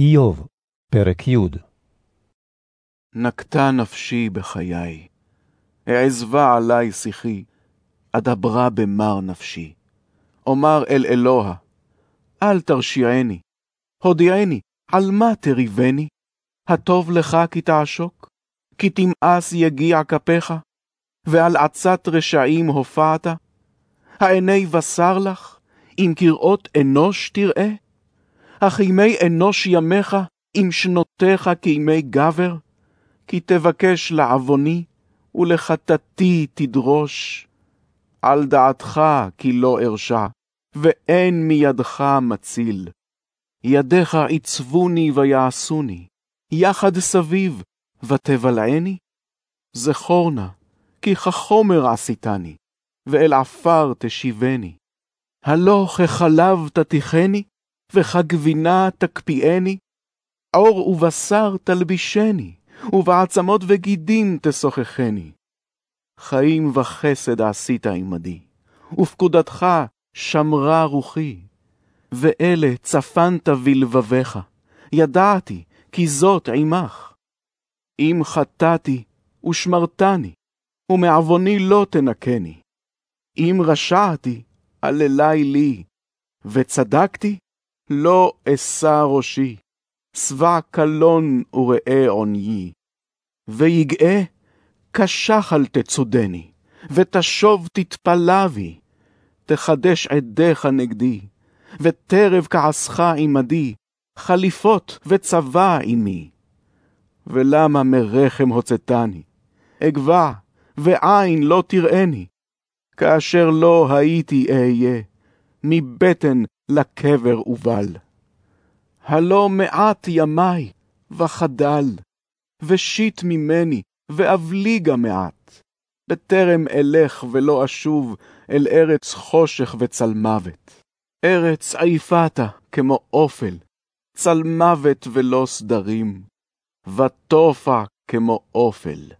איוב, פרק י' נקטה נפשי בחיי, העזבה עלי שיחי, אדברה במר נפשי. אומר אל אלוה, אל תרשיעני, הודיעני, על מה תריבני? הטוב לך כי תעשוק? כי תמאס יגיע כפיך? ועל עצת רשעים הופעת? העיני בשר לך, אם כראות אנוש תראה? אך ימי אנוש ימיך, אם שנותיך כימי גבר? כי תבקש לעווני, ולחטאתי תדרוש. על דעתך כי לא ארשע, ואין מידך מציל. ידיך עיצבוני ויעשוני, יחד סביב, ותבלעני? זכור נא, כי כחומר עשיתני, ואל עפר תשיבני. הלא כחלב תתיכני, וכגבינה תקפיאני? עור ובשר תלבישני, ובעצמות וגידים תשוחחני. חיים וחסד עשית עמדי, ופקודתך שמרה רוחי. ואלה צפנת בלבביך, ידעתי כי זאת עמך. אם חטאתי ושמרתני, ומעווני לא תנקני. אם רשעתי, עללי לי, וצדקתי, לא אשא ראשי. שבע קלון וראה עוניי. ויגאה, כשחל תצודני, ותשוב תתפלה בי. תחדש עדיך נגדי, וטרב כעסך עמדי, חליפות וצבא עמי. ולמה מרחם הוצאתני? אגבע, ועין לא תראני. כאשר לא הייתי אהיה, מבטן לקבר ובל. הלא מעט ימי, וחדל, ושיט ממני, ואבליגה מעט. בטרם אלך ולא אשוב אל ארץ חושך וצל מוות. ארץ עיפתה כמו אופל, צל מוות ולא סדרים, ותופע כמו אופל.